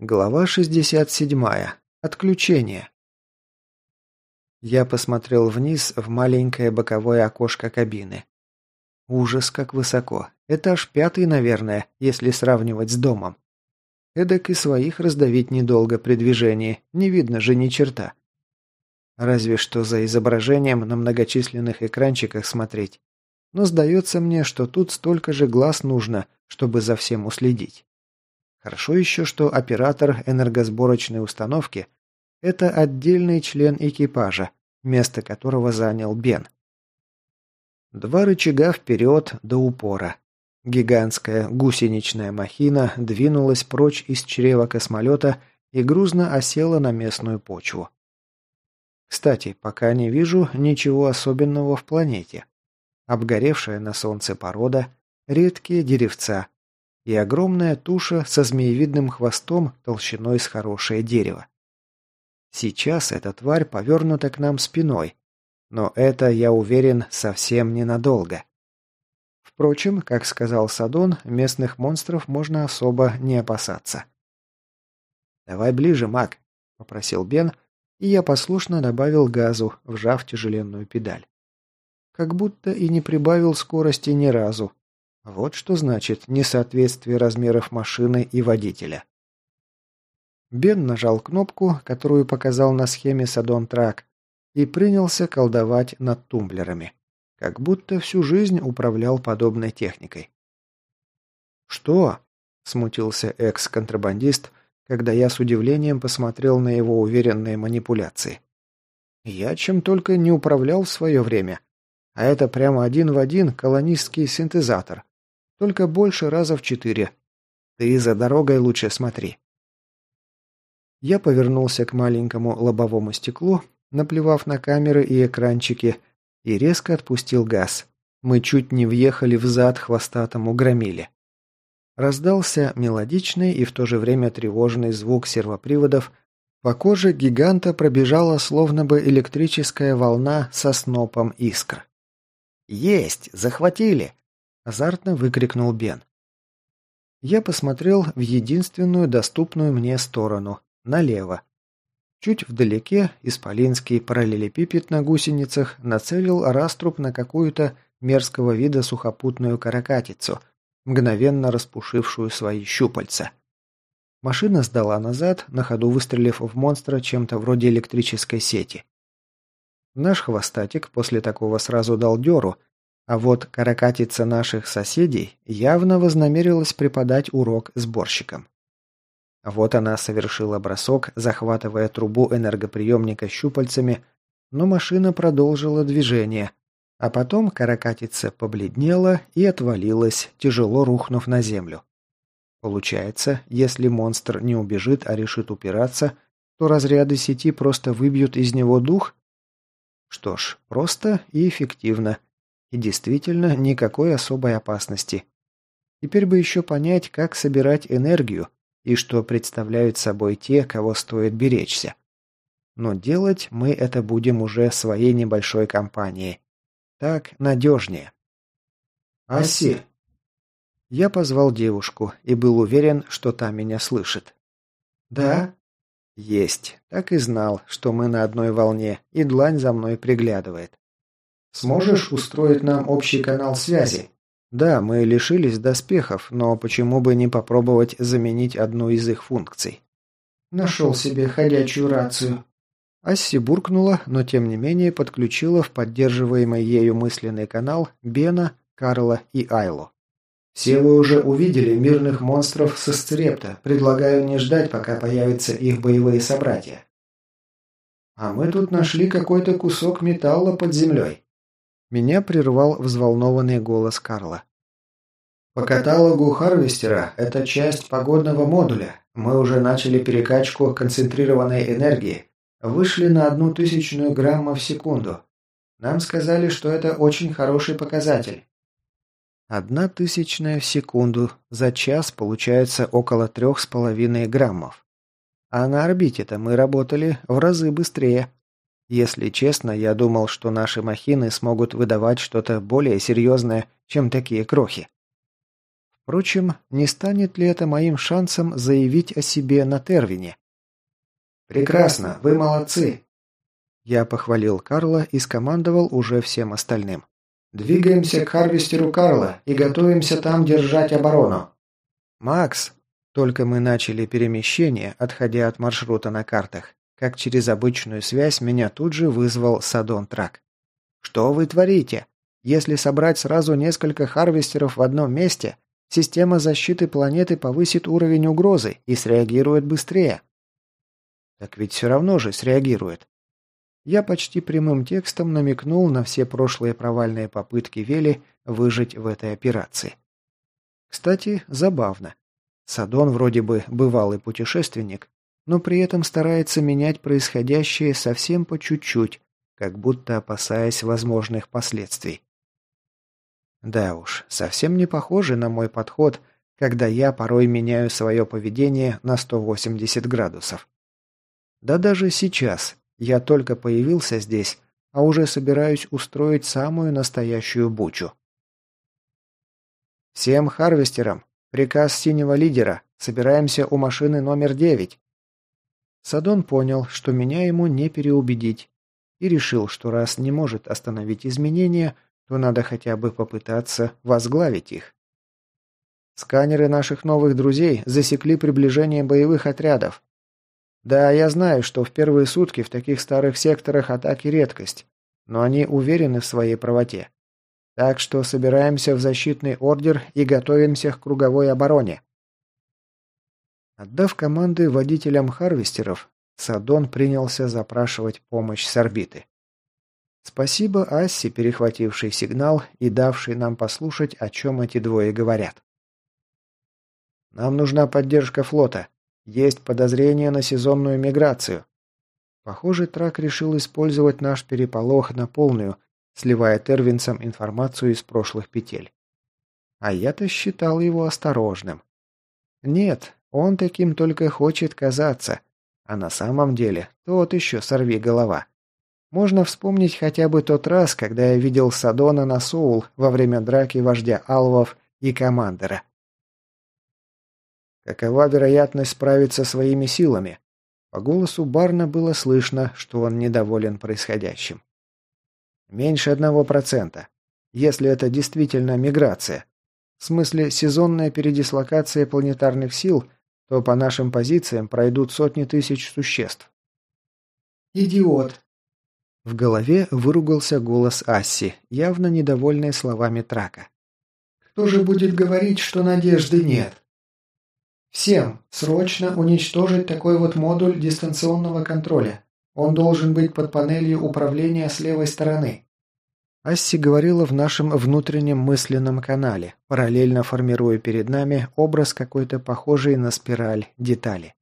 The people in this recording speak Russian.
Глава 67. Отключение. Я посмотрел вниз в маленькое боковое окошко кабины. Ужас, как высоко. Этаж пятый, наверное, если сравнивать с домом. Эдак и своих раздавить недолго при движении, не видно же ни черта. Разве что за изображением на многочисленных экранчиках смотреть. Но сдается мне, что тут столько же глаз нужно, чтобы за всем уследить. Хорошо еще, что оператор энергосборочной установки – это отдельный член экипажа, место которого занял Бен. Два рычага вперед до упора. Гигантская гусеничная махина двинулась прочь из чрева космолета и грузно осела на местную почву. Кстати, пока не вижу ничего особенного в планете. Обгоревшая на солнце порода, редкие деревца, и огромная туша со змеевидным хвостом толщиной с хорошее дерево. Сейчас эта тварь повернута к нам спиной, но это, я уверен, совсем ненадолго. Впрочем, как сказал Садон, местных монстров можно особо не опасаться. «Давай ближе, маг», — попросил Бен, и я послушно добавил газу, вжав тяжеленную педаль. Как будто и не прибавил скорости ни разу, вот что значит несоответствие размеров машины и водителя. Бен нажал кнопку, которую показал на схеме Садон Трак, и принялся колдовать над тумблерами, как будто всю жизнь управлял подобной техникой. «Что?» – смутился экс-контрабандист, когда я с удивлением посмотрел на его уверенные манипуляции. «Я чем только не управлял в свое время, а это прямо один в один колонистский синтезатор, только больше раза в четыре. Ты за дорогой лучше смотри. Я повернулся к маленькому лобовому стеклу, наплевав на камеры и экранчики, и резко отпустил газ. Мы чуть не въехали в зад хвостатому громиле. Раздался мелодичный и в то же время тревожный звук сервоприводов. По коже гиганта пробежала словно бы электрическая волна со снопом искр. «Есть! Захватили!» Азартно выкрикнул Бен. Я посмотрел в единственную доступную мне сторону, налево. Чуть вдалеке исполинский параллелепипед на гусеницах нацелил раструб на какую-то мерзкого вида сухопутную каракатицу, мгновенно распушившую свои щупальца. Машина сдала назад, на ходу выстрелив в монстра чем-то вроде электрической сети. Наш хвостатик после такого сразу дал дёру, а вот каракатица наших соседей явно вознамерилась преподать урок сборщикам. Вот она совершила бросок, захватывая трубу энергоприемника щупальцами, но машина продолжила движение, а потом каракатица побледнела и отвалилась, тяжело рухнув на землю. Получается, если монстр не убежит, а решит упираться, то разряды сети просто выбьют из него дух? Что ж, просто и эффективно – и действительно, никакой особой опасности. Теперь бы еще понять, как собирать энергию и что представляют собой те, кого стоит беречься. Но делать мы это будем уже своей небольшой компанией. Так надежнее. Аси. Я позвал девушку и был уверен, что та меня слышит. «Да?» «Есть. Так и знал, что мы на одной волне, и длань за мной приглядывает. Сможешь устроить нам общий канал связи?» «Да, мы лишились доспехов, но почему бы не попробовать заменить одну из их функций?» «Нашел себе ходячую рацию». Асси буркнула, но тем не менее подключила в поддерживаемый ею мысленный канал Бена, Карла и Айло. «Все вы уже увидели мирных монстров со сцрепта. Предлагаю не ждать, пока появятся их боевые собратья». «А мы тут нашли какой-то кусок металла под землей». Меня прервал взволнованный голос Карла. По каталогу Харвестера это часть погодного модуля. Мы уже начали перекачку концентрированной энергии. Вышли на одну тысячную грамма в секунду. Нам сказали, что это очень хороший показатель. Одна тысячная в секунду. За час получается около трех с половиной граммов. А на орбите-то мы работали в разы быстрее. Если честно, я думал, что наши махины смогут выдавать что-то более серьезное, чем такие крохи. Впрочем, не станет ли это моим шансом заявить о себе на Тервине? «Прекрасно, вы молодцы!» Я похвалил Карла и скомандовал уже всем остальным. «Двигаемся к Харвестеру Карла и готовимся там держать оборону!» «Макс!» Только мы начали перемещение, отходя от маршрута на картах, как через обычную связь меня тут же вызвал Садон Трак. «Что вы творите? Если собрать сразу несколько харвестеров в одном месте, Система защиты планеты повысит уровень угрозы и среагирует быстрее. Так ведь все равно же среагирует. Я почти прямым текстом намекнул на все прошлые провальные попытки Вели выжить в этой операции. Кстати, забавно. Садон вроде бы бывалый путешественник, но при этом старается менять происходящее совсем по чуть-чуть, как будто опасаясь возможных последствий. Да уж, совсем не похоже на мой подход, когда я порой меняю свое поведение на 180 градусов. Да даже сейчас. Я только появился здесь, а уже собираюсь устроить самую настоящую бучу. Всем харвестерам. Приказ синего лидера. Собираемся у машины номер 9. Садон понял, что меня ему не переубедить, и решил, что раз не может остановить изменения, то надо хотя бы попытаться возглавить их. Сканеры наших новых друзей засекли приближение боевых отрядов. Да, я знаю, что в первые сутки в таких старых секторах атаки редкость, но они уверены в своей правоте. Так что собираемся в защитный ордер и готовимся к круговой обороне. Отдав команды водителям харвестеров, Садон принялся запрашивать помощь с орбиты. Спасибо Ассе, перехватившей сигнал и давшей нам послушать, о чем эти двое говорят. Нам нужна поддержка флота. Есть подозрение на сезонную миграцию. Похоже, Трак решил использовать наш переполох на полную, сливая тервинцам информацию из прошлых петель. А я-то считал его осторожным. Нет, он таким только хочет казаться, а на самом деле тот еще сорви голова. Можно вспомнить хотя бы тот раз, когда я видел Садона на Соул во время драки вождя Алвов и Командера. Какова вероятность справиться своими силами? По голосу Барна было слышно, что он недоволен происходящим. Меньше одного процента. Если это действительно миграция. В смысле сезонная передислокация планетарных сил, то по нашим позициям пройдут сотни тысяч существ. «Идиот!» В голове выругался голос Асси, явно недовольный словами Трака. «Кто же будет говорить, что надежды нет?» «Всем срочно уничтожить такой вот модуль дистанционного контроля. Он должен быть под панелью управления с левой стороны». Асси говорила в нашем внутреннем мысленном канале, параллельно формируя перед нами образ какой-то похожий на спираль детали.